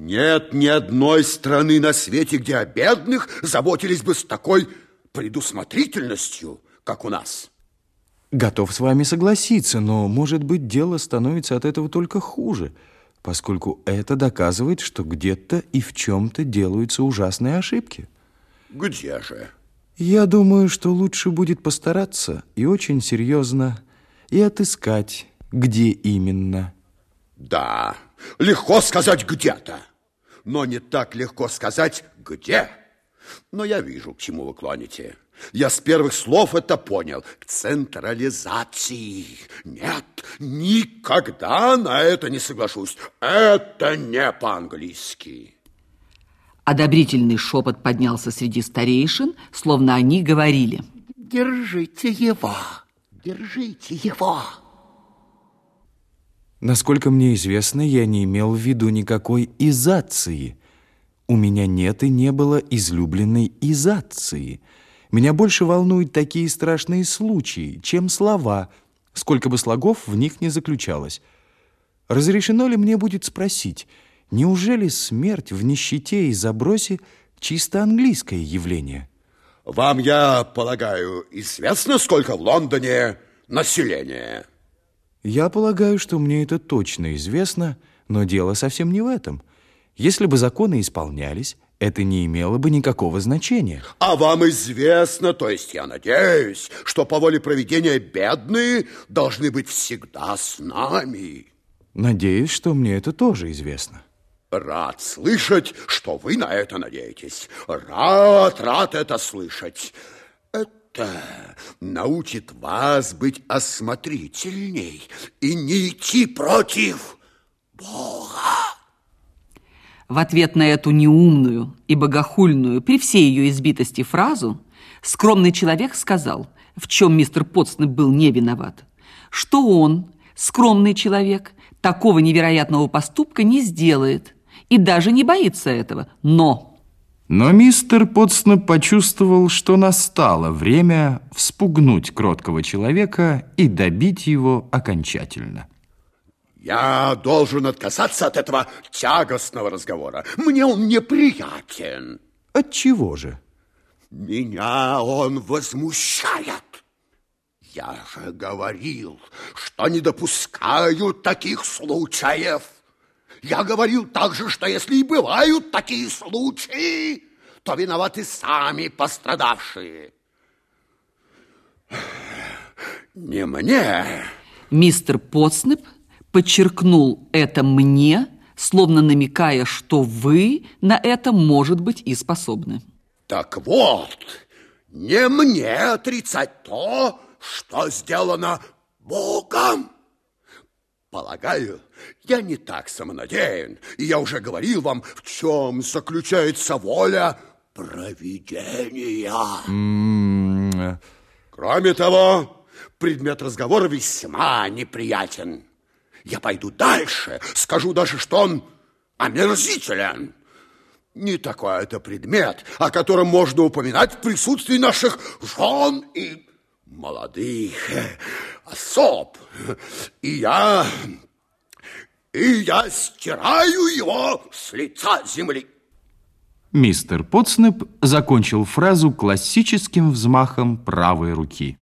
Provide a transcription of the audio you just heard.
Нет ни одной страны на свете, где о бедных заботились бы с такой предусмотрительностью, как у нас. Готов с вами согласиться, но, может быть, дело становится от этого только хуже, поскольку это доказывает, что где-то и в чем-то делаются ужасные ошибки. Где же? Я думаю, что лучше будет постараться и очень серьезно и отыскать, где именно. Да, легко сказать где-то, но не так легко сказать где. Но я вижу, к чему вы клоните. Я с первых слов это понял. К централизации. Нет, никогда на это не соглашусь. Это не по-английски. Одобрительный шепот поднялся среди старейшин, словно они говорили. Держите его, держите его. Насколько мне известно, я не имел в виду никакой изации. У меня нет и не было излюбленной изации. Меня больше волнуют такие страшные случаи, чем слова, сколько бы слогов в них не заключалось. Разрешено ли мне будет спросить, неужели смерть в нищете и забросе чисто английское явление? Вам, я полагаю, известно, сколько в Лондоне населения? Я полагаю, что мне это точно известно, но дело совсем не в этом. Если бы законы исполнялись, это не имело бы никакого значения. А вам известно, то есть я надеюсь, что по воле проведения бедные должны быть всегда с нами. Надеюсь, что мне это тоже известно. Рад слышать, что вы на это надеетесь. Рад, рад это слышать. Это научит вас быть осмотрительней и не идти против Бога. В ответ на эту неумную и богохульную, при всей ее избитости фразу, скромный человек сказал, в чем мистер Потснеп был не виноват, что он, скромный человек, такого невероятного поступка не сделает и даже не боится этого, но... Но мистер Потснеп почувствовал, что настало время вспугнуть кроткого человека и добить его окончательно. Я должен отказаться от этого тягостного разговора. Мне он неприятен. От чего же? Меня он возмущает. Я же говорил, что не допускаю таких случаев. Я говорил также, что если и бывают такие случаи, то виноваты сами пострадавшие. Не мне. Мистер Потснеп подчеркнул это мне, словно намекая, что вы на это, может быть, и способны. Так вот, не мне отрицать то, что сделано Богом. Полагаю, я не так самонадеян, и я уже говорил вам, в чем заключается воля провидения. М-м-м. Кроме того, предмет разговора весьма неприятен. Я пойду дальше, скажу даже, что он омерзителен. Не такой это предмет, о котором можно упоминать в присутствии наших жен и молодых особ. И я... И я стираю его с лица земли. Мистер Потснеп закончил фразу классическим взмахом правой руки.